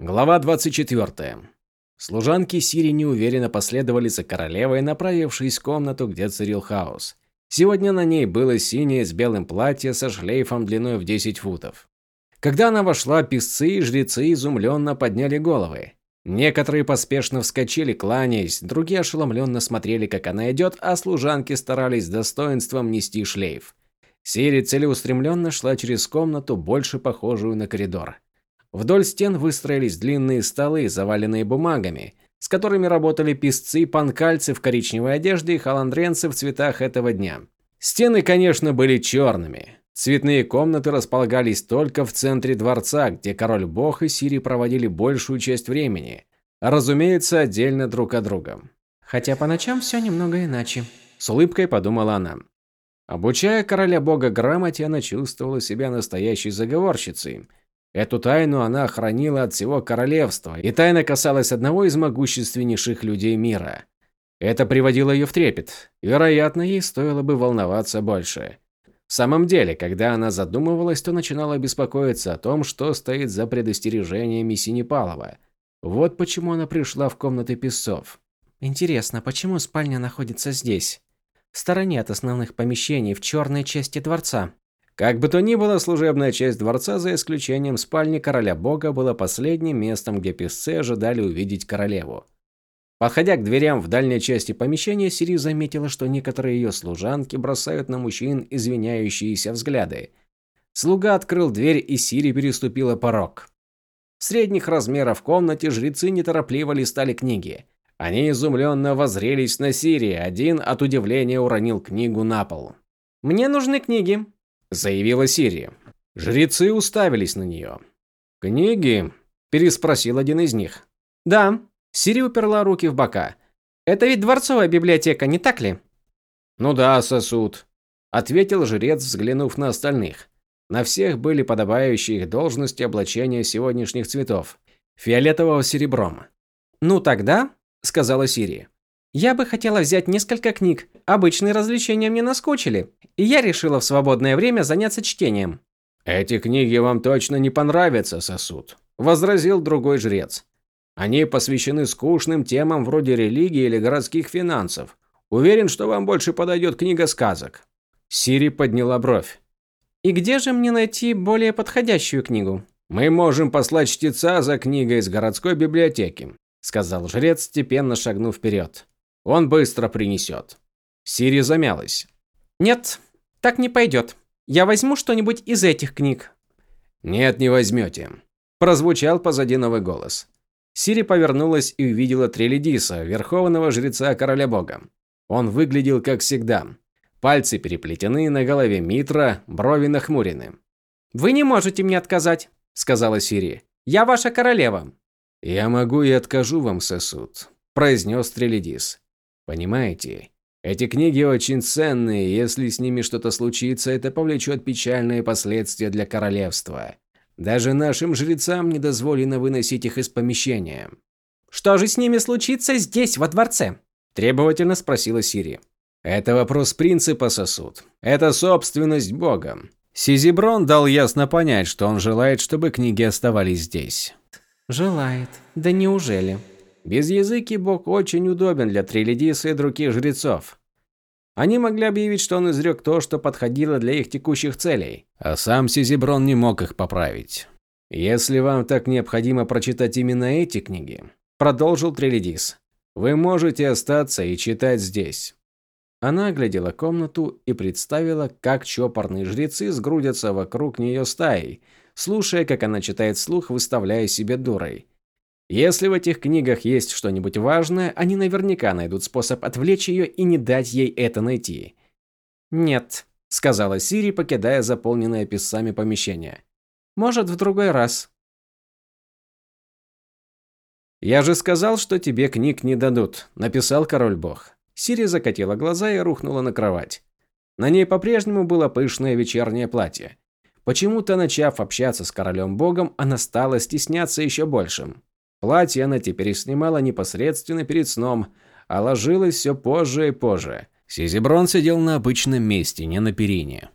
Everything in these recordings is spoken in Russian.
Глава 24. Служанки Сири неуверенно последовали за королевой, направившись в комнату, где царил хаос. Сегодня на ней было синее с белым платье со шлейфом длиной в 10 футов. Когда она вошла, писцы и жрецы изумленно подняли головы. Некоторые поспешно вскочили, кланяясь, другие ошеломленно смотрели, как она идет, а служанки старались с достоинством нести шлейф. Сири целеустремленно шла через комнату, больше похожую на коридор. Вдоль стен выстроились длинные столы, заваленные бумагами, с которыми работали писцы, панкальцы в коричневой одежде и халандренцы в цветах этого дня. Стены, конечно, были черными. Цветные комнаты располагались только в центре дворца, где король-бог и Сири проводили большую часть времени, разумеется, отдельно друг от друга. Хотя по ночам все немного иначе. С улыбкой подумала она. Обучая короля бога грамоте, она чувствовала себя настоящей заговорщицей, Эту тайну она хранила от всего королевства, и тайна касалась одного из могущественнейших людей мира. Это приводило ее в трепет. Вероятно, ей стоило бы волноваться больше. В самом деле, когда она задумывалась, то начинала беспокоиться о том, что стоит за предостережениями Синепалова. Вот почему она пришла в комнаты песцов. Интересно, почему спальня находится здесь? В стороне от основных помещений, в черной части дворца. Как бы то ни было, служебная часть дворца, за исключением спальни короля бога, была последним местом, где песцы ожидали увидеть королеву. Подходя к дверям в дальней части помещения, Сири заметила, что некоторые ее служанки бросают на мужчин извиняющиеся взгляды. Слуга открыл дверь, и Сири переступила порог. В средних размеров комнате жрецы неторопливо листали книги. Они изумленно воззрелись на Сири, один от удивления уронил книгу на пол. «Мне нужны книги», заявила Сири. Жрецы уставились на нее. «Книги?» – переспросил один из них. «Да». Сири уперла руки в бока. «Это ведь дворцовая библиотека, не так ли?» «Ну да, сосуд», – ответил жрец, взглянув на остальных. На всех были подобающие их должности облачения сегодняшних цветов – фиолетового серебром. «Ну тогда», – сказала Сири, я бы хотела взять несколько книг. Обычные развлечения мне наскучили, и я решила в свободное время заняться чтением. Эти книги вам точно не понравятся, сосуд, возразил другой жрец. Они посвящены скучным темам вроде религии или городских финансов. Уверен, что вам больше подойдет книга сказок. Сири подняла бровь. И где же мне найти более подходящую книгу? Мы можем послать чтеца за книгой из городской библиотеки, сказал жрец, степенно шагнув вперед. Он быстро принесет. Сири замялась. Нет, так не пойдет. Я возьму что-нибудь из этих книг. Нет, не возьмете. Прозвучал позади новый голос. Сири повернулась и увидела Трелидиса, верховного жреца короля бога. Он выглядел как всегда. Пальцы переплетены, на голове митра, брови нахмурены. «Вы не можете мне отказать», – сказала Сири. «Я ваша королева». «Я могу и откажу вам, сосуд», – произнес Трелидис. Понимаете? Эти книги очень ценные, если с ними что-то случится, это повлечет печальные последствия для королевства. Даже нашим жрецам не дозволено выносить их из помещения. Что же с ними случится здесь, во дворце? требовательно спросила Сири. Это вопрос принципа сосуд. Это собственность Бога. Сизиброн дал ясно понять, что он желает, чтобы книги оставались здесь. Желает. Да неужели? Без языки бог очень удобен для Трилидиса и других жрецов. Они могли объявить, что он изрек то, что подходило для их текущих целей, а сам Сизиброн не мог их поправить. «Если вам так необходимо прочитать именно эти книги», – продолжил Трилидис, – «вы можете остаться и читать здесь». Она оглядела комнату и представила, как чопорные жрецы сгрудятся вокруг нее стаей, слушая, как она читает слух, выставляя себе дурой. Если в этих книгах есть что-нибудь важное, они наверняка найдут способ отвлечь ее и не дать ей это найти. «Нет», – сказала Сири, покидая заполненное писцами помещение. «Может, в другой раз». «Я же сказал, что тебе книг не дадут», – написал король-бог. Сири закатила глаза и рухнула на кровать. На ней по-прежнему было пышное вечернее платье. Почему-то, начав общаться с королем-богом, она стала стесняться еще большим. Платье она теперь снимала непосредственно перед сном, а ложилась все позже и позже. Сизиброн сидел на обычном месте, не на перине,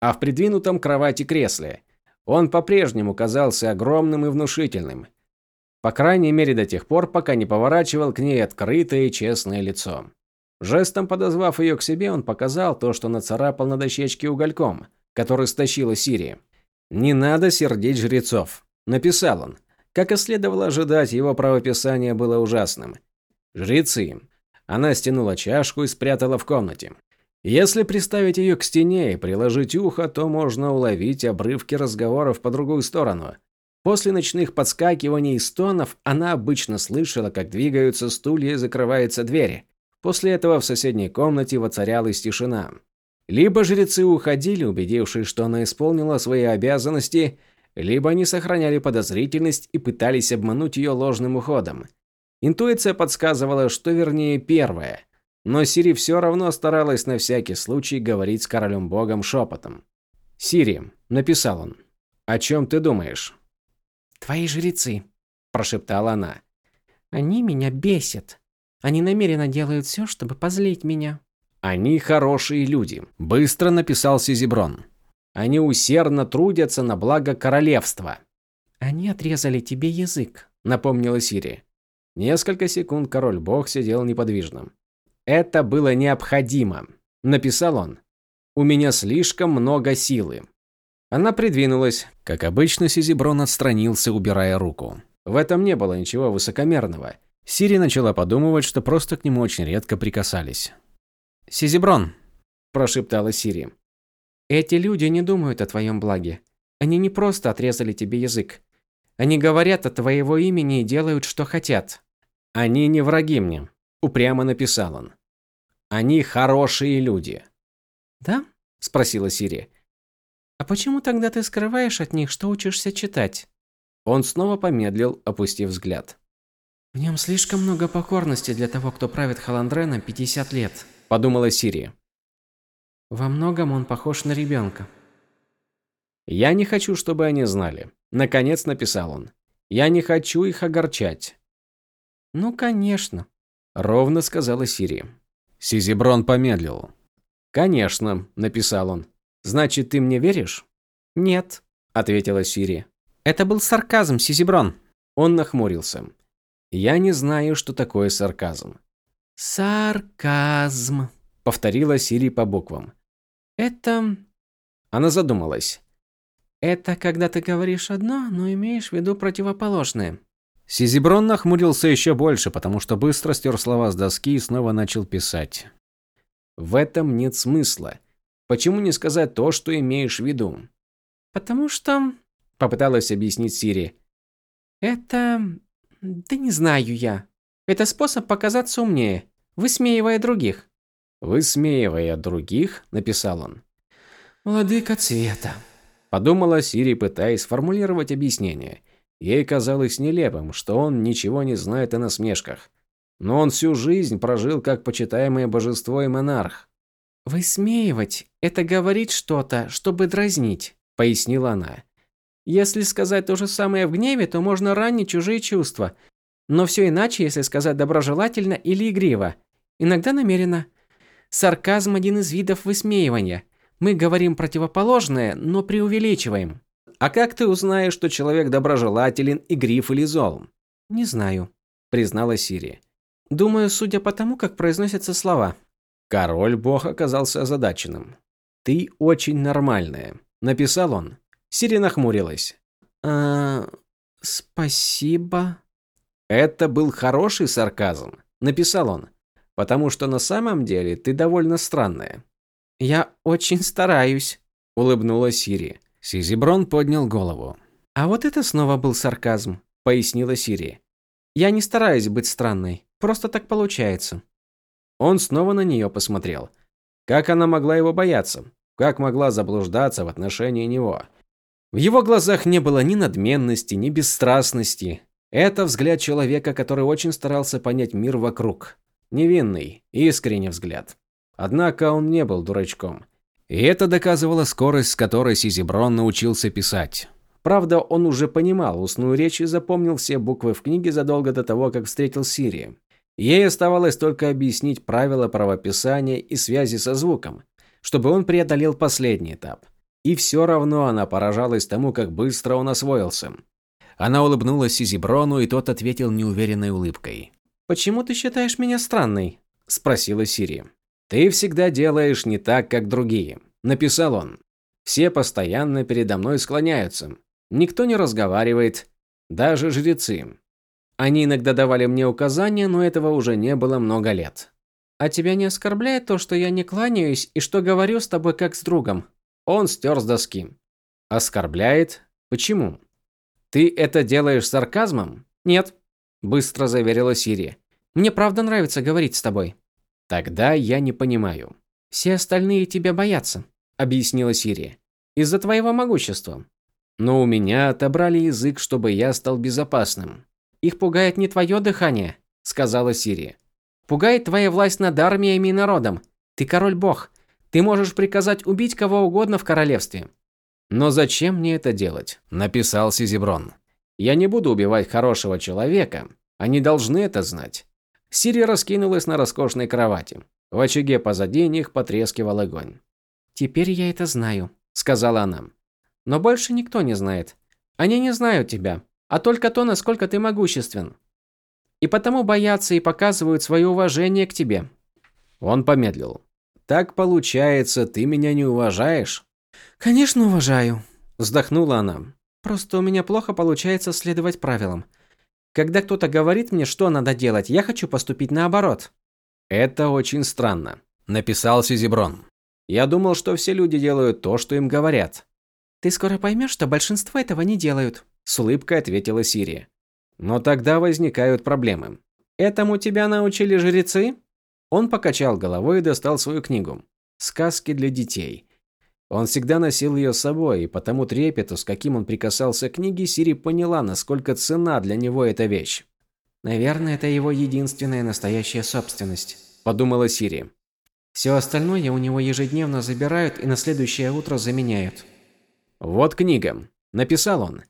а в придвинутом кровати кресле. Он по-прежнему казался огромным и внушительным. По крайней мере до тех пор, пока не поворачивал к ней открытое и честное лицо. Жестом подозвав ее к себе, он показал то, что нацарапал на дощечке угольком, который стащила Сирия. «Не надо сердить жрецов», – написал он. Как и следовало ожидать, его правописание было ужасным. «Жрецы». Она стянула чашку и спрятала в комнате. Если приставить ее к стене и приложить ухо, то можно уловить обрывки разговоров по другую сторону. После ночных подскакиваний и стонов она обычно слышала, как двигаются стулья и закрываются двери. После этого в соседней комнате воцарялась тишина. Либо жрецы уходили, убедившись, что она исполнила свои обязанности, либо они сохраняли подозрительность и пытались обмануть ее ложным уходом. Интуиция подсказывала, что вернее первое, но Сири все равно старалась на всякий случай говорить с королем-богом шепотом. «Сири», – написал он, – «о чем ты думаешь?» «Твои жрецы», – прошептала она. «Они меня бесят. Они намеренно делают все, чтобы позлить меня». «Они хорошие люди», – быстро написал Сизиброн. «Они усердно трудятся на благо королевства». «Они отрезали тебе язык», – напомнила Сири. Несколько секунд король-бог сидел неподвижно. Это было необходимо, написал он. У меня слишком много силы. Она придвинулась. Как обычно, Сизиброн отстранился, убирая руку. В этом не было ничего высокомерного. Сири начала подумывать, что просто к нему очень редко прикасались. «Сизиброн», – прошептала Сири. «Эти люди не думают о твоем благе. Они не просто отрезали тебе язык. Они говорят от твоего имени и делают, что хотят». «Они не враги мне», – упрямо написал он. Они хорошие люди. Да? спросила Сири. А почему тогда ты скрываешь от них, что учишься читать? Он снова помедлил, опустив взгляд. В нем слишком много покорности для того, кто правит Халандреном 50 лет, подумала Сири. Во многом он похож на ребенка. Я не хочу, чтобы они знали, наконец написал он. Я не хочу их огорчать. Ну, конечно, ровно сказала Сири. Сизиброн помедлил. «Конечно», – написал он. «Значит, ты мне веришь?» «Нет», – ответила Сири. «Это был сарказм, Сизиброн». Он нахмурился. «Я не знаю, что такое сарказм». «Сарказм», – повторила Сири по буквам. «Это...» Она задумалась. «Это когда ты говоришь одно, но имеешь в виду противоположное». Сизиброн нахмурился еще больше, потому что быстро стер слова с доски и снова начал писать. В этом нет смысла. Почему не сказать то, что имеешь в виду? Потому что... Попыталась объяснить Сири. Это... Да не знаю я. Это способ показаться умнее, высмеивая других. Высмеивая других, написал он. Владыка цвета. Подумала Сири, пытаясь сформулировать объяснение. Ей казалось нелепым, что он ничего не знает о насмешках. Но он всю жизнь прожил как почитаемое божество и монарх. «Высмеивать – это говорить что-то, чтобы дразнить», – пояснила она. «Если сказать то же самое в гневе, то можно ранить чужие чувства. Но все иначе, если сказать доброжелательно или игриво. Иногда намеренно. Сарказм – один из видов высмеивания. Мы говорим противоположное, но преувеличиваем. А как ты узнаешь, что человек доброжелателен, игрив или зол? Не знаю, признала Сири. Думаю, судя по тому, как произносятся слова. Король-бог оказался озадаченным. Ты очень нормальная, написал он. Сири нахмурилась. А, спасибо. Это был хороший сарказм, написал он. Потому что на самом деле ты довольно странная. Я очень стараюсь, улыбнулась Сири. Сизиброн поднял голову. «А вот это снова был сарказм», – пояснила Сири. «Я не стараюсь быть странной, просто так получается». Он снова на нее посмотрел. Как она могла его бояться? Как могла заблуждаться в отношении него? В его глазах не было ни надменности, ни бесстрастности. Это взгляд человека, который очень старался понять мир вокруг. Невинный, искренний взгляд. Однако он не был дурачком. И это доказывало скорость, с которой Сизиброн научился писать. Правда, он уже понимал устную речь и запомнил все буквы в книге задолго до того, как встретил Сири. Ей оставалось только объяснить правила правописания и связи со звуком, чтобы он преодолел последний этап. И все равно она поражалась тому, как быстро он освоился. Она улыбнулась Изиброну, и тот ответил неуверенной улыбкой. «Почему ты считаешь меня странной?» – спросила Сири. «Ты всегда делаешь не так, как другие», – написал он. «Все постоянно передо мной склоняются. Никто не разговаривает, даже жрецы. Они иногда давали мне указания, но этого уже не было много лет. А тебя не оскорбляет то, что я не кланяюсь и что говорю с тобой как с другом? Он стер с доски. Оскорбляет? Почему? Ты это делаешь сарказмом? Нет, быстро заверила Сири. Мне правда нравится говорить с тобой. Тогда я не понимаю. Все остальные тебя боятся, объяснила Сири. Из-за твоего могущества. Но у меня отобрали язык, чтобы я стал безопасным. Их пугает не твое дыхание, сказала Сири. Пугает твоя власть над армиями и народом. Ты король-бог. Ты можешь приказать убить кого угодно в королевстве. Но зачем мне это делать? написал Сизиброн. Я не буду убивать хорошего человека. Они должны это знать. Сири раскинулась на роскошной кровати. В очаге позади них потрескивал огонь. «Теперь я это знаю», – сказала она. «Но больше никто не знает. Они не знают тебя, а только то, насколько ты могуществен. И потому боятся и показывают свое уважение к тебе». Он помедлил. «Так получается, ты меня не уважаешь?» «Конечно уважаю», – вздохнула она. «Просто у меня плохо получается следовать правилам. Когда кто-то говорит мне, что надо делать, я хочу поступить наоборот». «Это очень странно», – написал Сизиброн. «Я думал, что все люди делают то, что им говорят». «Ты скоро поймешь, что большинство этого не делают», – с улыбкой ответила Сирия. «Но тогда возникают проблемы. Этому тебя научили жрецы?» Он покачал головой и достал свою книгу. «Сказки для детей». Он всегда носил ее с собой, и потому трепету, с каким он прикасался к книге, Сири поняла, насколько цена для него эта вещь. «Наверное, это его единственная настоящая собственность», – подумала Сири. «Все остальное у него ежедневно забирают и на следующее утро заменяют». «Вот книга», – написал он.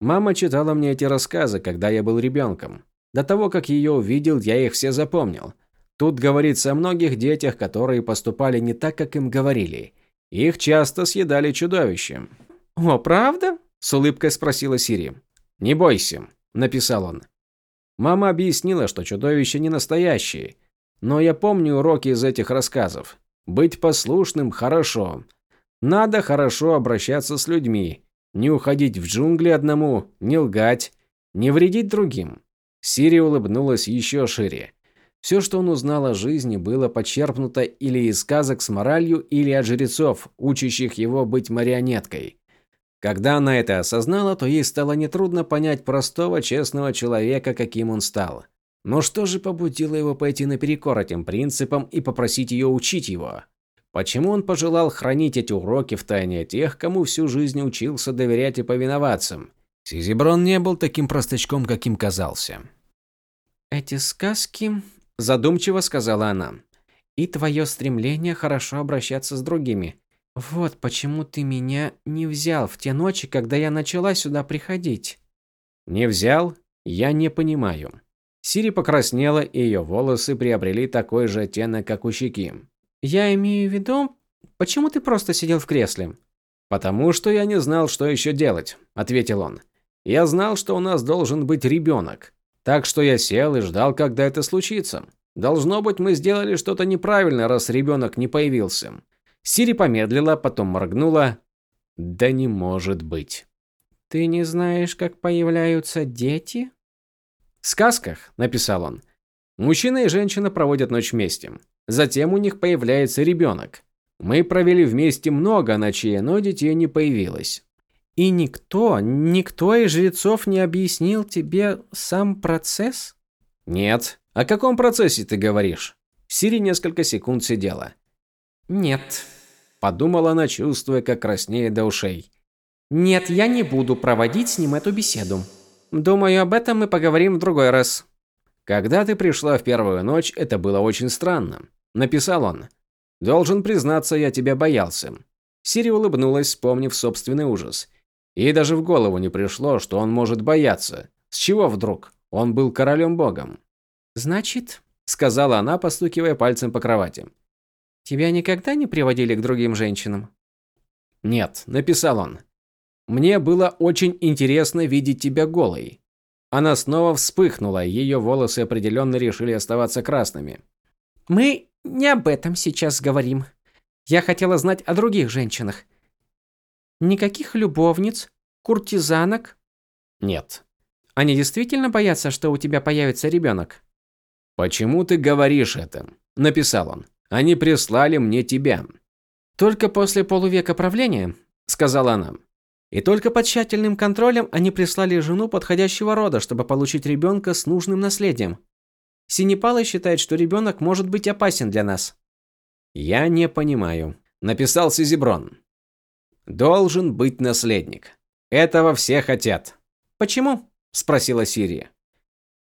«Мама читала мне эти рассказы, когда я был ребенком. До того, как ее увидел, я их все запомнил. Тут говорится о многих детях, которые поступали не так, как им говорили. Их часто съедали чудовища. «О, правда?» – с улыбкой спросила Сири. «Не бойся», – написал он. Мама объяснила, что чудовища не настоящие. Но я помню уроки из этих рассказов. Быть послушным – хорошо. Надо хорошо обращаться с людьми. Не уходить в джунгли одному, не лгать, не вредить другим. Сири улыбнулась еще шире. Все, что он узнал о жизни, было почерпнуто или из сказок с моралью, или от жрецов, учащих его быть марионеткой. Когда она это осознала, то ей стало нетрудно понять простого, честного человека, каким он стал. Но что же побудило его пойти наперекор этим принципам и попросить ее учить его? Почему он пожелал хранить эти уроки в тайне тех, кому всю жизнь учился доверять и повиноваться? Сизиброн не был таким простачком, каким казался. «Эти сказки задумчиво сказала она. И твое стремление хорошо обращаться с другими. Вот почему ты меня не взял в те ночи, когда я начала сюда приходить. Не взял? Я не понимаю. Сири покраснела, и ее волосы приобрели такой же оттенок, как у щеки. Я имею в виду, почему ты просто сидел в кресле? Потому что я не знал, что еще делать, ответил он. Я знал, что у нас должен быть ребенок. Так что я сел и ждал, когда это случится. Должно быть, мы сделали что-то неправильно, раз ребенок не появился. Сири помедлила, потом моргнула. Да не может быть. Ты не знаешь, как появляются дети? В сказках, написал он. Мужчина и женщина проводят ночь вместе. Затем у них появляется ребенок. Мы провели вместе много ночей, но детей не появилось. И никто, никто из жрецов не объяснил тебе сам процесс? Нет. О каком процессе ты говоришь? Сири несколько секунд сидела. Нет. Подумала она, чувствуя, как краснеет до ушей. Нет, я не буду проводить с ним эту беседу. Думаю, об этом мы поговорим в другой раз. Когда ты пришла в первую ночь, это было очень странно. Написал он. Должен признаться, я тебя боялся. Сири улыбнулась, вспомнив собственный ужас. Ей даже в голову не пришло, что он может бояться. С чего вдруг? Он был королем-богом. «Значит», — сказала она, постукивая пальцем по кровати. «Тебя никогда не приводили к другим женщинам?» «Нет», — написал он. Мне было очень интересно видеть тебя голой. Она снова вспыхнула, ее волосы определенно решили оставаться красными. Мы не об этом сейчас говорим. Я хотела знать о других женщинах. Никаких любовниц, куртизанок? Нет. Они действительно боятся, что у тебя появится ребенок? Почему ты говоришь это? Написал он. Они прислали мне тебя. Только после полувека правления, сказала она. И только под тщательным контролем они прислали жену подходящего рода, чтобы получить ребенка с нужным наследием. Синепалый считает, что ребенок может быть опасен для нас. Я не понимаю, написал Сизиброн. Должен быть наследник. Этого все хотят. Почему? спросила Сирия.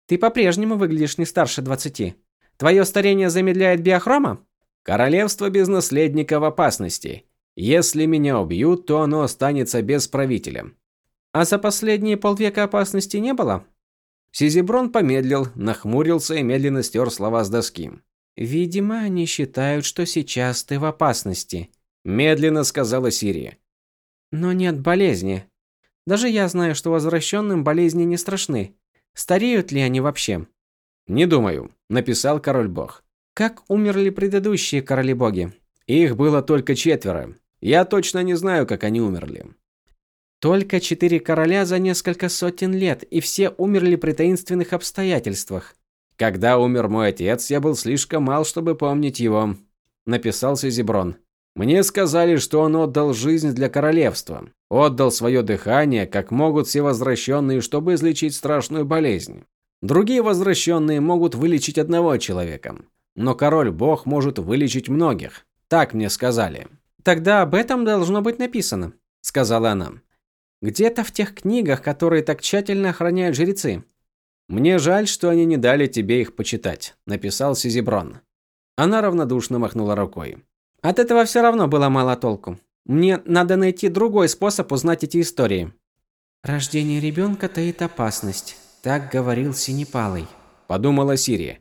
Ты по-прежнему выглядишь не старше двадцати. Твое старение замедляет биохрома? Королевство без наследника в опасности. Если меня убьют, то оно останется без правителя. А за последние полвека опасности не было? Сизиброн помедлил, нахмурился и медленно стер слова с доски. Видимо, они считают, что сейчас ты в опасности, медленно сказала Сирия. Но нет болезни. Даже я знаю, что возвращенным болезни не страшны. Стареют ли они вообще? Не думаю, написал король-бог. Как умерли предыдущие короли-боги? Их было только четверо. Я точно не знаю, как они умерли. Только четыре короля за несколько сотен лет, и все умерли при таинственных обстоятельствах. Когда умер мой отец, я был слишком мал, чтобы помнить его, написал Сизиброн. Мне сказали, что он отдал жизнь для королевства, отдал свое дыхание, как могут все возвращенные, чтобы излечить страшную болезнь. Другие возвращенные могут вылечить одного человека, но король-бог может вылечить многих. Так мне сказали. Тогда об этом должно быть написано, сказала она. Где-то в тех книгах, которые так тщательно охраняют жрецы. Мне жаль, что они не дали тебе их почитать, написал Сизиброн. Она равнодушно махнула рукой. От этого все равно было мало толку. Мне надо найти другой способ узнать эти истории. Рождение ребенка таит опасность, так говорил Синепалый, подумала Сирия.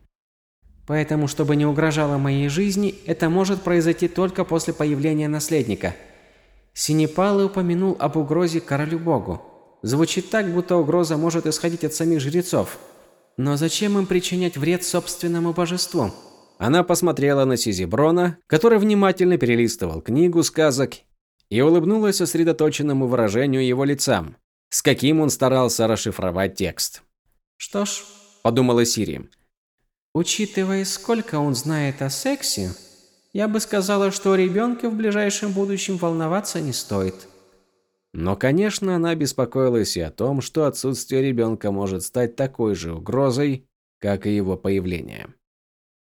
Поэтому, чтобы не угрожало моей жизни, это может произойти только после появления наследника. Синепалый упомянул об угрозе королю-богу. Звучит так, будто угроза может исходить от самих жрецов. Но зачем им причинять вред собственному божеству? Она посмотрела на Сизиброна, который внимательно перелистывал книгу сказок, и улыбнулась сосредоточенному выражению его лица, с каким он старался расшифровать текст. «Что ж», – подумала Сири, – Учитывая, сколько он знает о сексе, я бы сказала, что о ребенке в ближайшем будущем волноваться не стоит. Но, конечно, она беспокоилась и о том, что отсутствие ребенка может стать такой же угрозой, как и его появление.